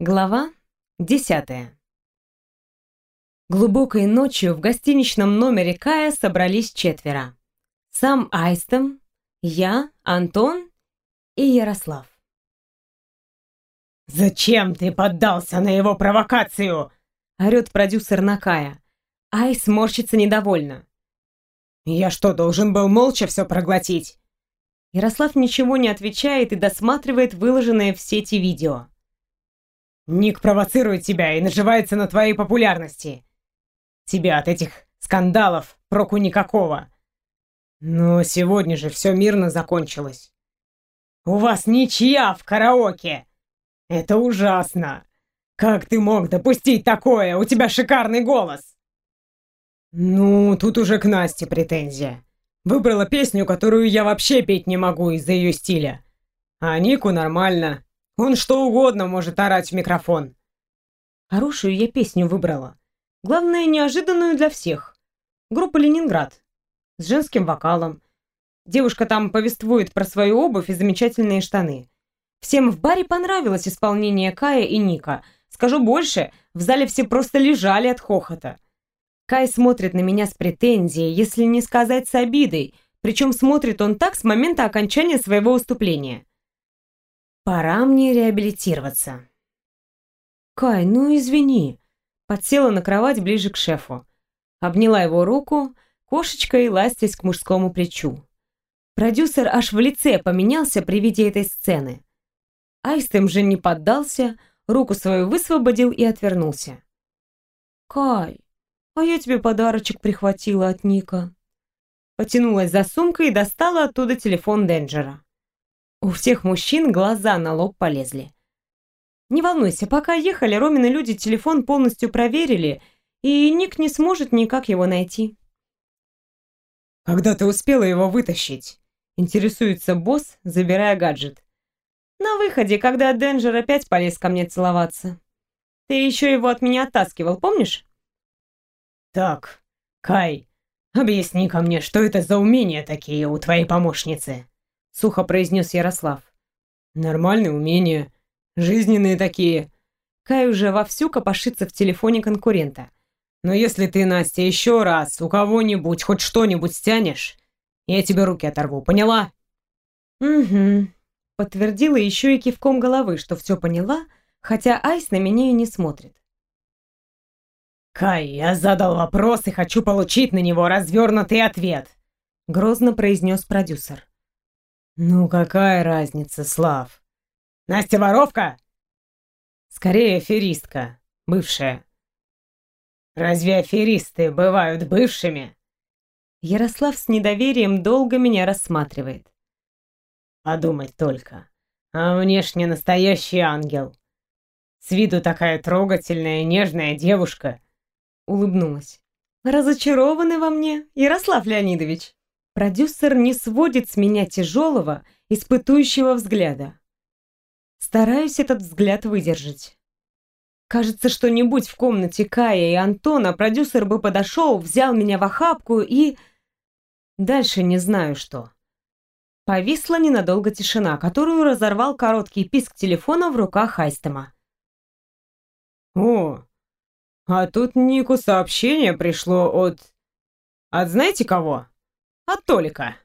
Глава десятая. Глубокой ночью в гостиничном номере Кая собрались четверо. Сам Айстом, я, Антон и Ярослав. «Зачем ты поддался на его провокацию?» — орёт продюсер на Кая. Айс морщится недовольно. «Я что, должен был молча все проглотить?» Ярослав ничего не отвечает и досматривает выложенное в сети видео. Ник провоцирует тебя и наживается на твоей популярности. Тебя от этих скандалов проку никакого. Но сегодня же все мирно закончилось. У вас ничья в караоке. Это ужасно. Как ты мог допустить такое? У тебя шикарный голос. Ну, тут уже к Насте претензия. Выбрала песню, которую я вообще петь не могу из-за ее стиля. А Нику нормально. Он что угодно может орать в микрофон. Хорошую я песню выбрала. Главное, неожиданную для всех. Группа «Ленинград». С женским вокалом. Девушка там повествует про свою обувь и замечательные штаны. Всем в баре понравилось исполнение Кая и Ника. Скажу больше, в зале все просто лежали от хохота. Кай смотрит на меня с претензией, если не сказать с обидой, причем смотрит он так с момента окончания своего выступления. Пора мне реабилитироваться. Кай, ну извини. Подсела на кровать ближе к шефу. Обняла его руку, кошечкой ластясь к мужскому плечу. Продюсер аж в лице поменялся при виде этой сцены. Айстем же не поддался, руку свою высвободил и отвернулся. «Кай, а я тебе подарочек прихватила от Ника». Потянулась за сумкой и достала оттуда телефон Денджера. У всех мужчин глаза на лоб полезли. Не волнуйся, пока ехали, Ромины люди телефон полностью проверили, и Ник не сможет никак его найти. «Когда ты успела его вытащить?» Интересуется босс, забирая гаджет. На выходе, когда Денджер опять полез ко мне целоваться. Ты еще его от меня оттаскивал, помнишь? Так, Кай, объясни ко мне, что это за умения такие у твоей помощницы? Сухо произнес Ярослав. Нормальные умения, жизненные такие. Кай уже вовсю копошится в телефоне конкурента. Но если ты, Настя, еще раз у кого-нибудь хоть что-нибудь стянешь, я тебе руки оторву, поняла? Угу. Подтвердила еще и кивком головы, что все поняла, хотя Айс на меня и не смотрит. «Кай, я задал вопрос и хочу получить на него развернутый ответ», — грозно произнес продюсер. «Ну какая разница, Слав? Настя воровка?» «Скорее аферистка, бывшая». «Разве аферисты бывают бывшими?» Ярослав с недоверием долго меня рассматривает. «Подумать только. А внешне настоящий ангел. С виду такая трогательная, нежная девушка». Улыбнулась. «Разочарованы во мне, Ярослав Леонидович?» Продюсер не сводит с меня тяжелого, испытующего взгляда. Стараюсь этот взгляд выдержать. Кажется, что не будь в комнате Кая и Антона, продюсер бы подошел, взял меня в охапку и... Дальше не знаю что. Повисла ненадолго тишина, которую разорвал короткий писк телефона в руках Хайстема. «О, а тут Нику сообщение пришло от... От знаете кого?» От Толика.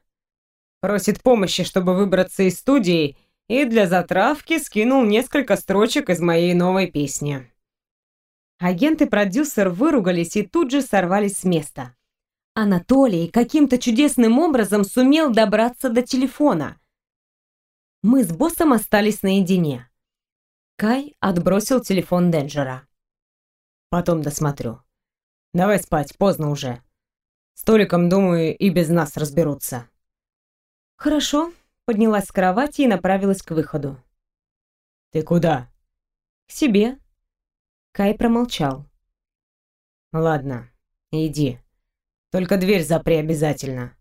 Просит помощи, чтобы выбраться из студии, и для затравки скинул несколько строчек из моей новой песни. Агент и продюсер выругались и тут же сорвались с места. Анатолий каким-то чудесным образом сумел добраться до телефона. Мы с боссом остались наедине. Кай отбросил телефон Денджера. «Потом досмотрю. Давай спать, поздно уже». С Толиком, думаю, и без нас разберутся. Хорошо, поднялась с кровати и направилась к выходу. Ты куда? К себе. Кай промолчал. Ладно, иди. Только дверь запри обязательно.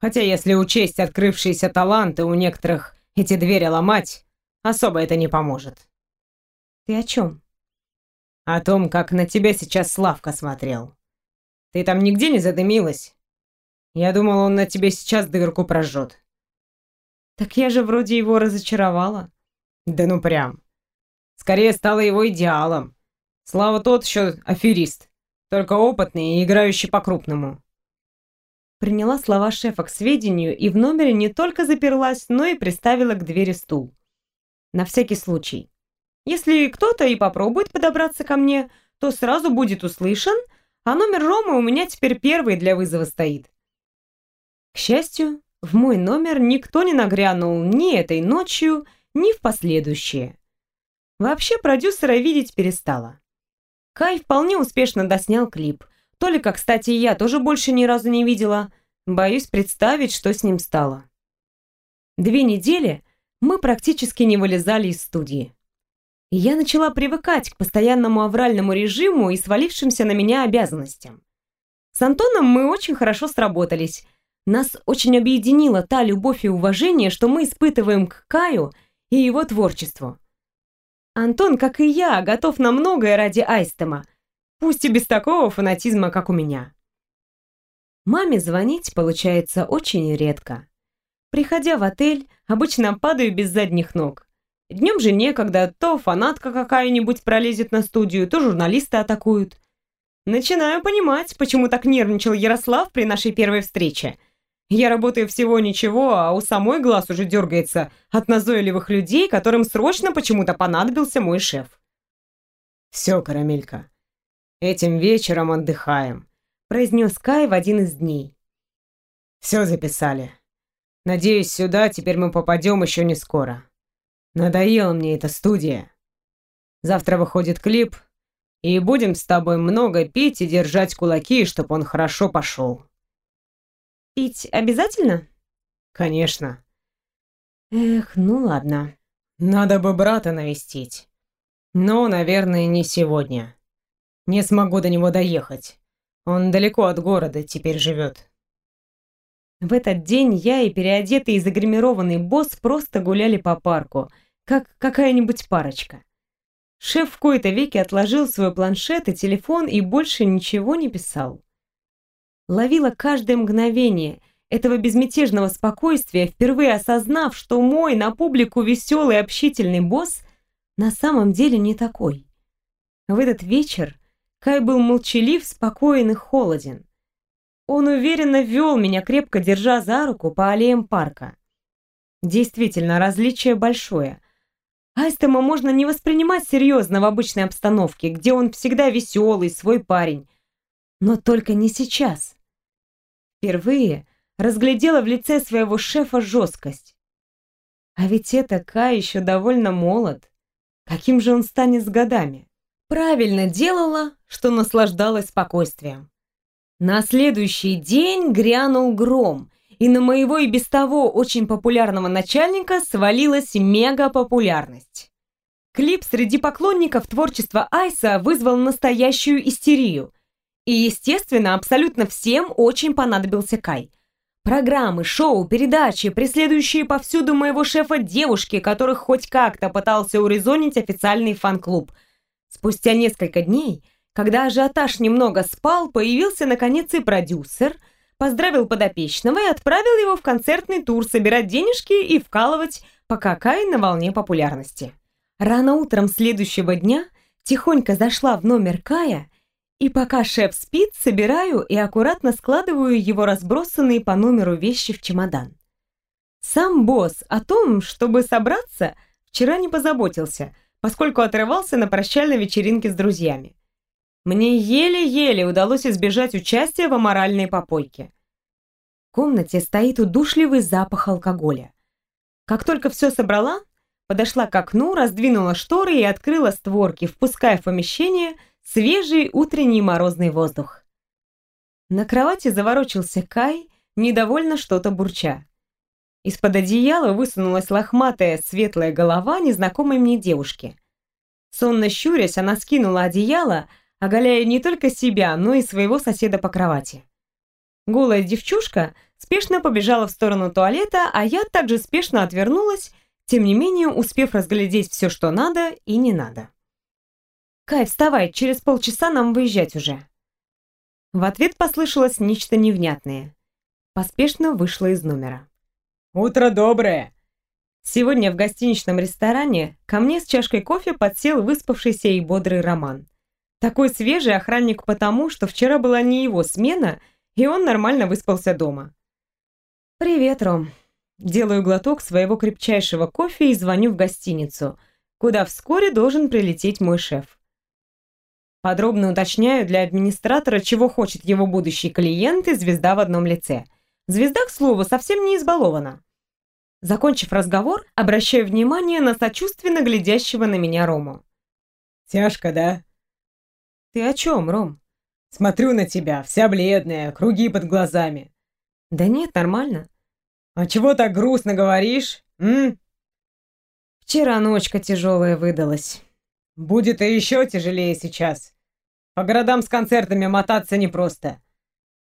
Хотя, если учесть открывшиеся таланты у некоторых эти двери ломать, особо это не поможет. Ты о чем? О том, как на тебя сейчас Славка смотрел. Ты там нигде не задымилась? Я думал, он на тебе сейчас дырку прожжет. Так я же вроде его разочаровала. Да ну прям. Скорее стала его идеалом. Слава тот еще аферист, только опытный и играющий по-крупному. Приняла слова шефа к сведению и в номере не только заперлась, но и приставила к двери стул. На всякий случай. Если кто-то и попробует подобраться ко мне, то сразу будет услышан, а номер Ромы у меня теперь первый для вызова стоит. К счастью, в мой номер никто не нагрянул ни этой ночью, ни в последующие. Вообще продюсера видеть перестала. Кай вполне успешно доснял клип. Толика, кстати, я тоже больше ни разу не видела. Боюсь представить, что с ним стало. Две недели мы практически не вылезали из студии. Я начала привыкать к постоянному авральному режиму и свалившимся на меня обязанностям. С Антоном мы очень хорошо сработались. Нас очень объединила та любовь и уважение, что мы испытываем к Каю и его творчеству. Антон, как и я, готов на многое ради Айстема, пусть и без такого фанатизма, как у меня. Маме звонить получается очень редко. Приходя в отель, обычно падаю без задних ног. Днем же некогда, то фанатка какая-нибудь пролезет на студию, то журналисты атакуют. Начинаю понимать, почему так нервничал Ярослав при нашей первой встрече – я работаю всего ничего, а у самой глаз уже дергается от назойливых людей, которым срочно почему-то понадобился мой шеф. «Все, карамелька, этим вечером отдыхаем», — произнес Кай в один из дней. «Все записали. Надеюсь, сюда теперь мы попадем еще не скоро. Надоела мне эта студия. Завтра выходит клип, и будем с тобой много пить и держать кулаки, чтобы он хорошо пошел». Пить обязательно? Конечно. Эх, ну ладно. Надо бы брата навестить. Но, наверное, не сегодня. Не смогу до него доехать. Он далеко от города теперь живет. В этот день я и переодетый и загримированный босс просто гуляли по парку, как какая-нибудь парочка. Шеф в кои-то веки отложил свой планшет и телефон и больше ничего не писал ловила каждое мгновение этого безмятежного спокойствия, впервые осознав, что мой на публику веселый общительный босс на самом деле не такой. В этот вечер Кай был молчалив, спокоен и холоден. Он уверенно вел меня, крепко держа за руку по аллеям парка. Действительно, различие большое. Айстема можно не воспринимать серьезно в обычной обстановке, где он всегда веселый, свой парень. Но только не сейчас. Впервые разглядела в лице своего шефа жесткость. А ведь это Кай еще довольно молод. Каким же он станет с годами? Правильно делала, что наслаждалась спокойствием. На следующий день грянул гром, и на моего и без того очень популярного начальника свалилась мега-популярность. Клип среди поклонников творчества Айса вызвал настоящую истерию – и, естественно, абсолютно всем очень понадобился Кай. Программы, шоу, передачи, преследующие повсюду моего шефа девушки, которых хоть как-то пытался урезонить официальный фан-клуб. Спустя несколько дней, когда ажиотаж немного спал, появился наконец и продюсер, поздравил подопечного и отправил его в концертный тур собирать денежки и вкалывать, пока Кай на волне популярности. Рано утром следующего дня тихонько зашла в номер Кая и пока шеф спит, собираю и аккуратно складываю его разбросанные по номеру вещи в чемодан. Сам босс о том, чтобы собраться, вчера не позаботился, поскольку отрывался на прощальной вечеринке с друзьями. Мне еле-еле удалось избежать участия в аморальной попойке. В комнате стоит удушливый запах алкоголя. Как только все собрала, подошла к окну, раздвинула шторы и открыла створки, впуская в помещение – свежий утренний морозный воздух. На кровати заворочился Кай, недовольно что-то бурча. Из-под одеяла высунулась лохматая светлая голова незнакомой мне девушки. Сонно щурясь, она скинула одеяло, оголяя не только себя, но и своего соседа по кровати. Голая девчушка спешно побежала в сторону туалета, а я также спешно отвернулась, тем не менее успев разглядеть все, что надо и не надо. «Кай, вставай, через полчаса нам выезжать уже». В ответ послышалось нечто невнятное. Поспешно вышла из номера. «Утро доброе!» Сегодня в гостиничном ресторане ко мне с чашкой кофе подсел выспавшийся и бодрый Роман. Такой свежий охранник потому, что вчера была не его смена, и он нормально выспался дома. «Привет, Ром». Делаю глоток своего крепчайшего кофе и звоню в гостиницу, куда вскоре должен прилететь мой шеф. Подробно уточняю для администратора, чего хочет его будущий клиент и звезда в одном лице. Звезда, к слову, совсем не избалована. Закончив разговор, обращаю внимание на сочувственно глядящего на меня Рому. «Тяжко, да?» «Ты о чем, Ром?» «Смотрю на тебя, вся бледная, круги под глазами». «Да нет, нормально». «А чего так грустно говоришь, м?» «Вчера ночка тяжелая выдалась». «Будет и еще тяжелее сейчас. По городам с концертами мотаться непросто.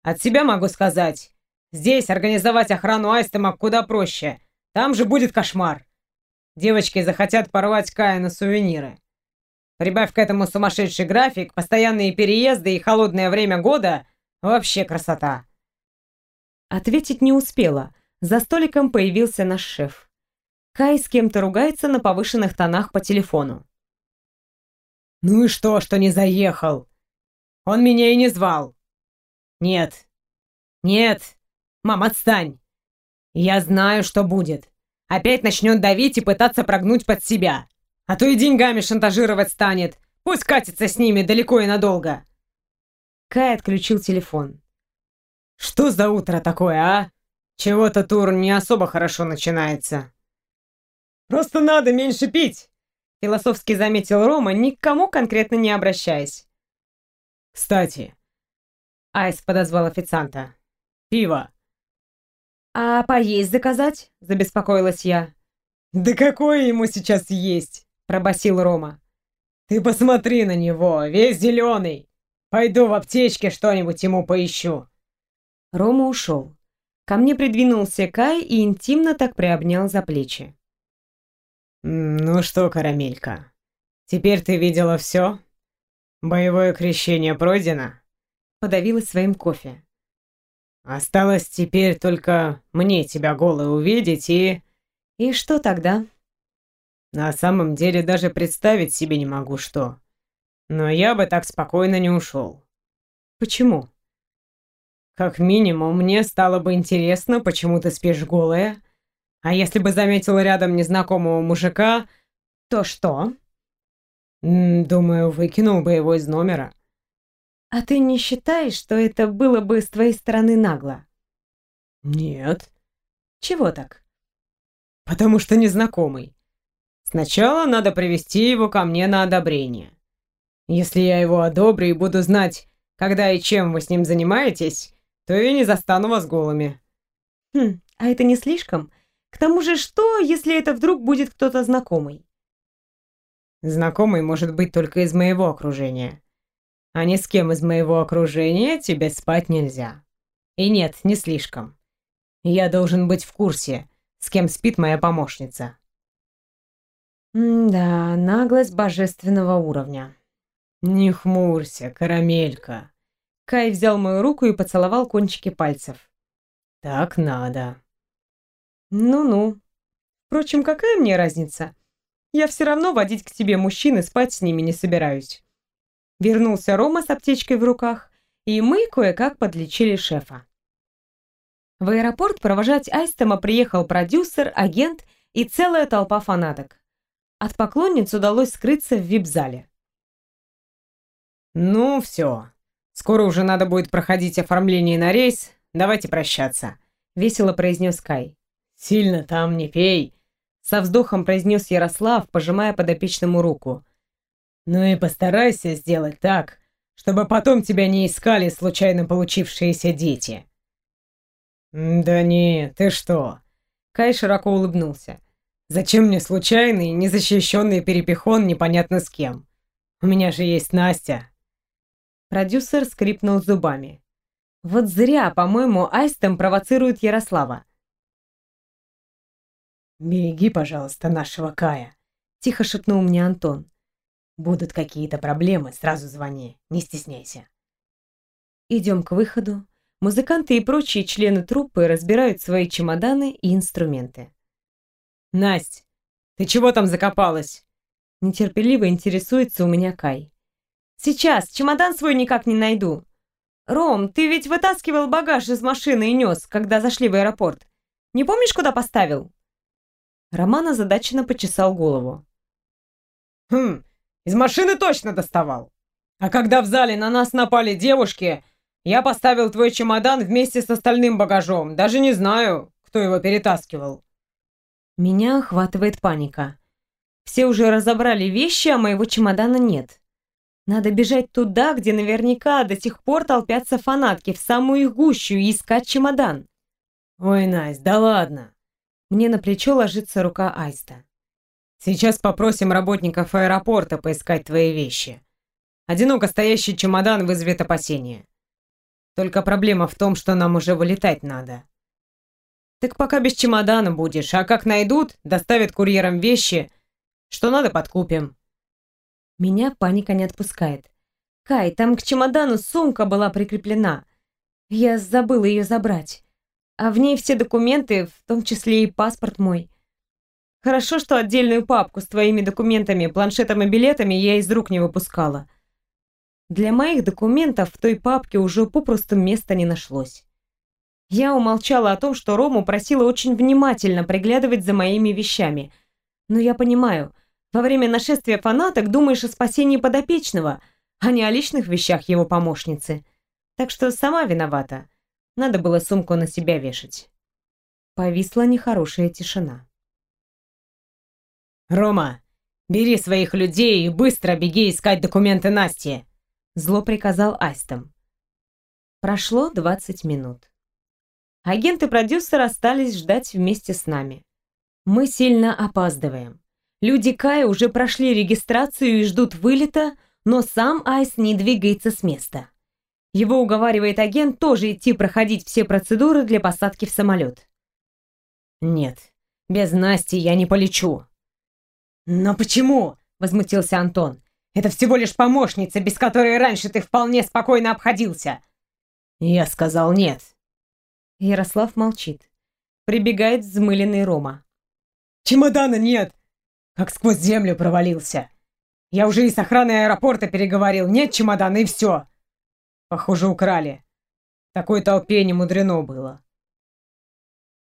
От себя могу сказать, здесь организовать охрану Айстема куда проще». Там же будет кошмар. Девочки захотят порвать Кая на сувениры. Прибавь к этому сумасшедший график, постоянные переезды и холодное время года — вообще красота. Ответить не успела. За столиком появился наш шеф. Кай с кем-то ругается на повышенных тонах по телефону. «Ну и что, что не заехал? Он меня и не звал. Нет. Нет. Мам, отстань. Я знаю, что будет. Опять начнет давить и пытаться прогнуть под себя. А то и деньгами шантажировать станет. Пусть катится с ними далеко и надолго. Кай отключил телефон. Что за утро такое, а? Чего-то тур не особо хорошо начинается. Просто надо меньше пить, философски заметил Рома, ни к кому конкретно не обращаясь. Кстати, Айс подозвал официанта. Пиво. «А поесть заказать?» – забеспокоилась я. «Да какое ему сейчас есть?» – пробасил Рома. «Ты посмотри на него, весь зеленый. Пойду в аптечке что-нибудь ему поищу». Рома ушел. Ко мне придвинулся Кай и интимно так приобнял за плечи. «Ну что, карамелька, теперь ты видела все? Боевое крещение пройдено?» Подавилась своим кофе. Осталось теперь только мне тебя голой увидеть и... И что тогда? На самом деле даже представить себе не могу, что. Но я бы так спокойно не ушел. Почему? Как минимум, мне стало бы интересно, почему ты спишь голая. А если бы заметил рядом незнакомого мужика, то что? Думаю, выкинул бы его из номера. «А ты не считаешь, что это было бы с твоей стороны нагло?» «Нет». «Чего так?» «Потому что незнакомый. Сначала надо привести его ко мне на одобрение. Если я его одобрю и буду знать, когда и чем вы с ним занимаетесь, то я не застану вас голыми». «Хм, а это не слишком? К тому же что, если это вдруг будет кто-то знакомый?» «Знакомый может быть только из моего окружения а ни с кем из моего окружения тебе спать нельзя. И нет, не слишком. Я должен быть в курсе, с кем спит моя помощница. Да, наглость божественного уровня. Не хмурься, карамелька. Кай взял мою руку и поцеловал кончики пальцев. Так надо. Ну-ну. Впрочем, какая мне разница? Я все равно водить к тебе мужчин и спать с ними не собираюсь. Вернулся Рома с аптечкой в руках, и мы кое-как подлечили шефа. В аэропорт провожать Айстема приехал продюсер, агент и целая толпа фанаток. От поклонниц удалось скрыться в вип-зале. «Ну все, скоро уже надо будет проходить оформление на рейс, давайте прощаться», — весело произнес Кай. «Сильно там не пей», — со вздохом произнес Ярослав, пожимая подопечному руку. Ну и постарайся сделать так, чтобы потом тебя не искали случайно получившиеся дети. Да не, ты что? Кай широко улыбнулся. Зачем мне случайный, незащищенный перепихон непонятно с кем? У меня же есть Настя. Продюсер скрипнул зубами. Вот зря, по-моему, Айстем провоцирует Ярослава. «Береги, пожалуйста, нашего Кая», — тихо шепнул мне Антон. Будут какие-то проблемы, сразу звони, не стесняйся. Идем к выходу. Музыканты и прочие члены труппы разбирают свои чемоданы и инструменты. Насть, ты чего там закопалась? Нетерпеливо интересуется у меня Кай. Сейчас, чемодан свой никак не найду. Ром, ты ведь вытаскивал багаж из машины и нес, когда зашли в аэропорт. Не помнишь, куда поставил? Роман озадаченно почесал голову. Хм, из машины точно доставал. А когда в зале на нас напали девушки, я поставил твой чемодан вместе с остальным багажом. Даже не знаю, кто его перетаскивал. Меня охватывает паника. Все уже разобрали вещи, а моего чемодана нет. Надо бежать туда, где наверняка до сих пор толпятся фанатки, в самую их гущу и искать чемодан. Ой, Настя, да ладно. Мне на плечо ложится рука Айста. Сейчас попросим работников аэропорта поискать твои вещи. Одиноко стоящий чемодан вызовет опасения. Только проблема в том, что нам уже вылетать надо. Так пока без чемодана будешь, а как найдут, доставят курьерам вещи, что надо, подкупим. Меня паника не отпускает. Кай, там к чемодану сумка была прикреплена. Я забыла ее забрать а в ней все документы, в том числе и паспорт мой. Хорошо, что отдельную папку с твоими документами, планшетом и билетами я из рук не выпускала. Для моих документов в той папке уже попросту места не нашлось. Я умолчала о том, что Рому просила очень внимательно приглядывать за моими вещами. Но я понимаю, во время нашествия фанаток думаешь о спасении подопечного, а не о личных вещах его помощницы. Так что сама виновата. Надо было сумку на себя вешать. Повисла нехорошая тишина. «Рома, бери своих людей и быстро беги искать документы Насти!» Зло приказал Астом. Прошло 20 минут. Агент и продюсер остались ждать вместе с нами. Мы сильно опаздываем. Люди Кая уже прошли регистрацию и ждут вылета, но сам Айс не двигается с места. Его уговаривает агент тоже идти проходить все процедуры для посадки в самолет. «Нет, без Насти я не полечу». «Но почему?» — возмутился Антон. «Это всего лишь помощница, без которой раньше ты вполне спокойно обходился». Я сказал нет. Ярослав молчит. Прибегает взмыленный Рома. «Чемодана нет!» Как сквозь землю провалился. Я уже и с охраной аэропорта переговорил. Нет чемодана и все. Похоже, украли. В такой толпе не мудрено было.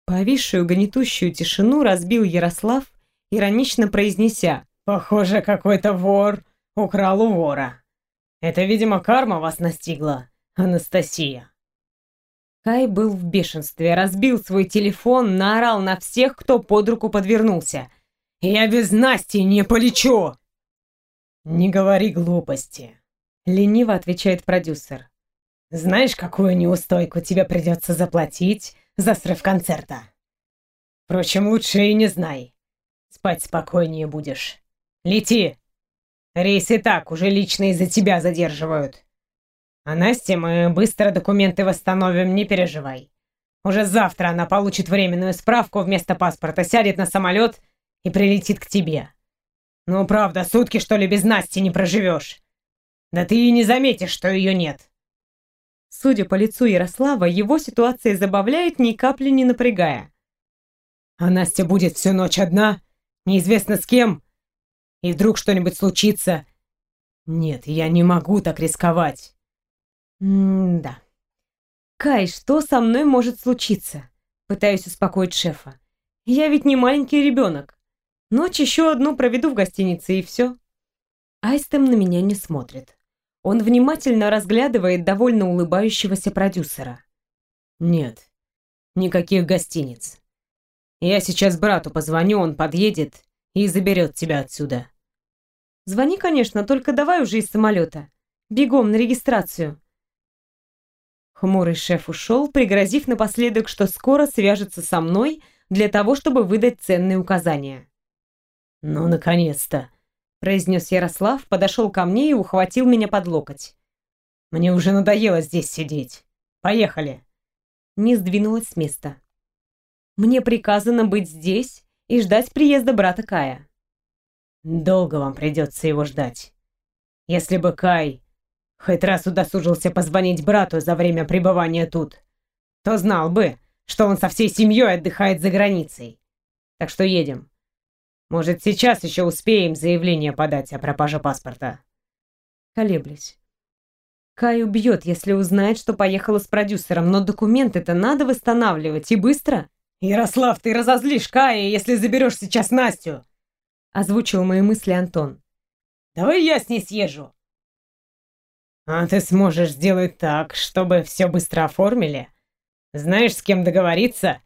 Повисшую гнетущую тишину разбил Ярослав, иронично произнеся. «Похоже, какой-то вор украл у вора. Это, видимо, карма вас настигла, Анастасия». Кай был в бешенстве, разбил свой телефон, наорал на всех, кто под руку подвернулся. «Я без Насти не полечу!» «Не говори глупости», — лениво отвечает продюсер. Знаешь, какую неустойку тебе придется заплатить за срыв концерта? Впрочем, лучше и не знай. Спать спокойнее будешь. Лети. Рейс и так уже лично из-за тебя задерживают. А Насте мы быстро документы восстановим, не переживай. Уже завтра она получит временную справку вместо паспорта, сядет на самолет и прилетит к тебе. Ну, правда, сутки, что ли, без Насти не проживешь. Да ты и не заметишь, что ее нет. Судя по лицу Ярослава, его ситуация забавляет, ни капли не напрягая. «А Настя будет всю ночь одна? Неизвестно с кем? И вдруг что-нибудь случится? Нет, я не могу так рисковать». «М-да. Кай, что со мной может случиться?» Пытаюсь успокоить шефа. «Я ведь не маленький ребенок. Ночь еще одну проведу в гостинице, и все». Айстем на меня не смотрит. Он внимательно разглядывает довольно улыбающегося продюсера. «Нет, никаких гостиниц. Я сейчас брату позвоню, он подъедет и заберет тебя отсюда». «Звони, конечно, только давай уже из самолета. Бегом на регистрацию». Хмурый шеф ушел, пригрозив напоследок, что скоро свяжется со мной для того, чтобы выдать ценные указания. «Ну, наконец-то!» произнес Ярослав, подошел ко мне и ухватил меня под локоть. «Мне уже надоело здесь сидеть. Поехали!» Не сдвинулась с места. «Мне приказано быть здесь и ждать приезда брата Кая». «Долго вам придется его ждать. Если бы Кай хоть раз удосужился позвонить брату за время пребывания тут, то знал бы, что он со всей семьей отдыхает за границей. Так что едем. Может, сейчас еще успеем заявление подать о пропаже паспорта?» Колеблюсь. Кай убьет, если узнает, что поехала с продюсером, но документы-то надо восстанавливать, и быстро. «Ярослав, ты разозлишь Кая, если заберешь сейчас Настю!» Озвучил мои мысли Антон. «Давай я с ней съезжу!» «А ты сможешь сделать так, чтобы все быстро оформили? Знаешь, с кем договориться?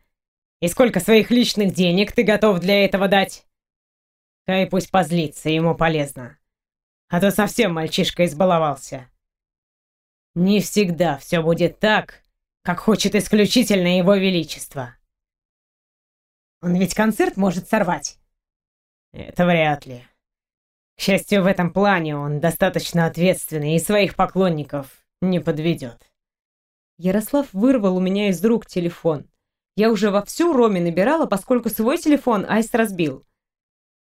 И сколько своих личных денег ты готов для этого дать?» Кай пусть позлится, ему полезно. А то совсем мальчишка избаловался. Не всегда все будет так, как хочет исключительно его величество. Он ведь концерт может сорвать. Это вряд ли. К счастью, в этом плане он достаточно ответственный и своих поклонников не подведет. Ярослав вырвал у меня из рук телефон. Я уже вовсю Роме набирала, поскольку свой телефон Айс разбил.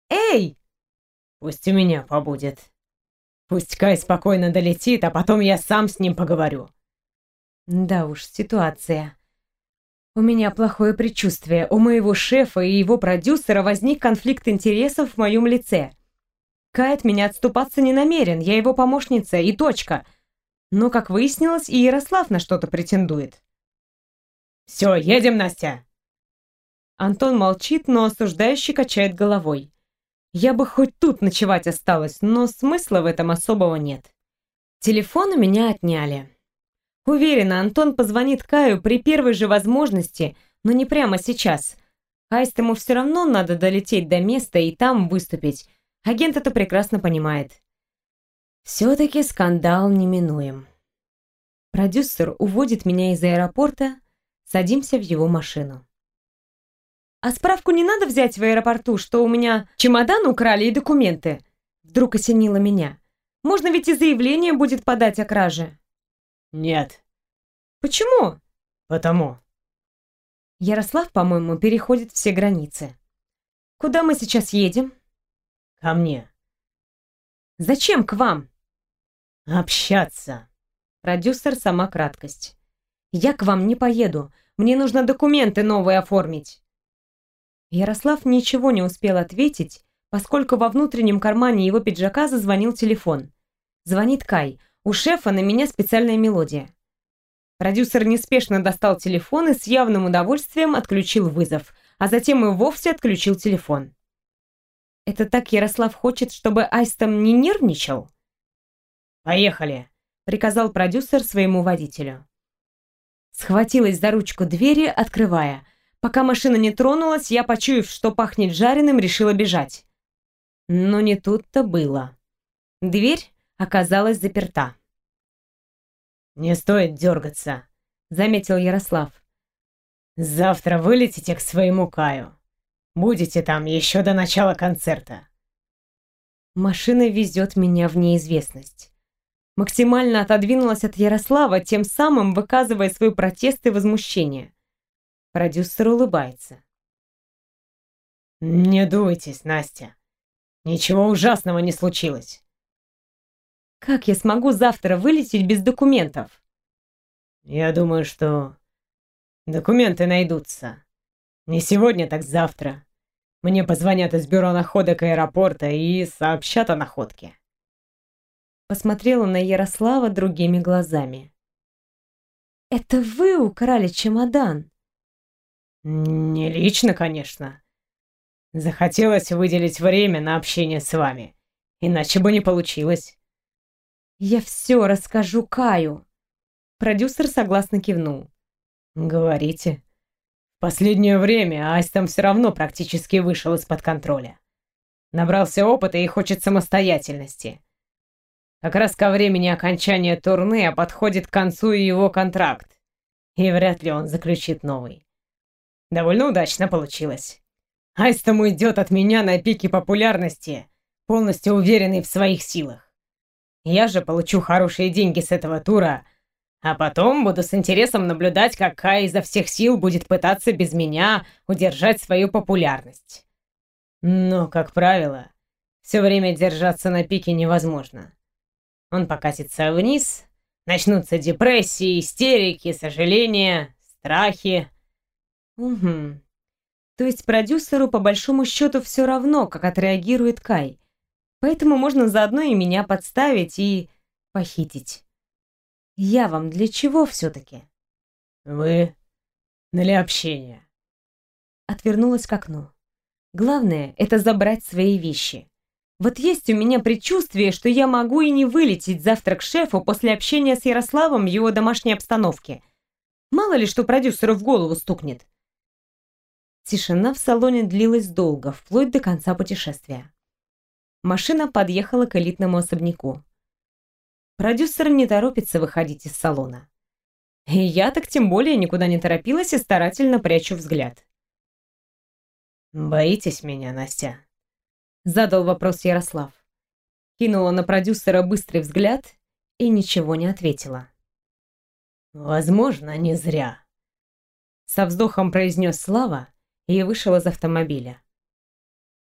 «Эй!» «Пусть у меня побудет. Пусть Кай спокойно долетит, а потом я сам с ним поговорю». Да уж, ситуация. У меня плохое предчувствие. У моего шефа и его продюсера возник конфликт интересов в моем лице. Кай от меня отступаться не намерен, я его помощница и точка. Но, как выяснилось, и Ярослав на что-то претендует. «Все, едем, Настя!» Антон молчит, но осуждающе качает головой. Я бы хоть тут ночевать осталась, но смысла в этом особого нет. Телефон у меня отняли. Уверена, Антон позвонит Каю при первой же возможности, но не прямо сейчас. Аист ему все равно надо долететь до места и там выступить. Агент это прекрасно понимает. Все-таки скандал неминуем. Продюсер уводит меня из аэропорта, садимся в его машину. «А справку не надо взять в аэропорту, что у меня чемодан украли и документы?» Вдруг осенило меня. «Можно ведь и заявление будет подать о краже». «Нет». «Почему?» «Потому». Ярослав, по-моему, переходит все границы. «Куда мы сейчас едем?» «Ко мне». «Зачем к вам?» «Общаться». Продюсер сама краткость. «Я к вам не поеду. Мне нужно документы новые оформить». Ярослав ничего не успел ответить, поскольку во внутреннем кармане его пиджака зазвонил телефон. Звонит Кай. У шефа на меня специальная мелодия. Продюсер неспешно достал телефон и с явным удовольствием отключил вызов, а затем и вовсе отключил телефон. Это так Ярослав хочет, чтобы Айстом не нервничал? «Поехали», — приказал продюсер своему водителю. Схватилась за ручку двери, открывая. Пока машина не тронулась, я, почуяв, что пахнет жареным, решила бежать. Но не тут-то было. Дверь оказалась заперта. «Не стоит дергаться», — заметил Ярослав. «Завтра вылетите к своему Каю. Будете там еще до начала концерта». Машина везет меня в неизвестность. Максимально отодвинулась от Ярослава, тем самым выказывая свой протест и возмущение. Продюсер улыбается. «Не дуйтесь, Настя. Ничего ужасного не случилось. Как я смогу завтра вылететь без документов? Я думаю, что документы найдутся. Не сегодня, так завтра. Мне позвонят из бюро находок аэропорта и сообщат о находке. Посмотрела на Ярослава другими глазами. «Это вы украли чемодан?» «Не лично, конечно. Захотелось выделить время на общение с вами. Иначе бы не получилось». «Я все расскажу Каю!» Продюсер согласно кивнул. «Говорите. Последнее время Айстом все равно практически вышел из-под контроля. Набрался опыта и хочет самостоятельности. Как раз ко времени окончания турне подходит к концу и его контракт, и вряд ли он заключит новый. Довольно удачно получилось. Айстом уйдет от меня на пике популярности, полностью уверенный в своих силах. Я же получу хорошие деньги с этого тура, а потом буду с интересом наблюдать, как Кай изо всех сил будет пытаться без меня удержать свою популярность. Но, как правило, все время держаться на пике невозможно. Он покатится вниз, начнутся депрессии, истерики, сожаления, страхи. Угу. То есть продюсеру по большому счету все равно, как отреагирует Кай. Поэтому можно заодно и меня подставить и похитить. Я вам для чего все-таки? Вы для общения. Отвернулась к окну. Главное — это забрать свои вещи. Вот есть у меня предчувствие, что я могу и не вылететь завтра к шефу после общения с Ярославом в его домашней обстановке. Мало ли что продюсеру в голову стукнет. Тишина в салоне длилась долго, вплоть до конца путешествия. Машина подъехала к элитному особняку. Продюсер не торопится выходить из салона. И я так тем более никуда не торопилась и старательно прячу взгляд. «Боитесь меня, Настя?» Задал вопрос Ярослав. Кинула на продюсера быстрый взгляд и ничего не ответила. «Возможно, не зря», — со вздохом произнес Слава и вышел из автомобиля.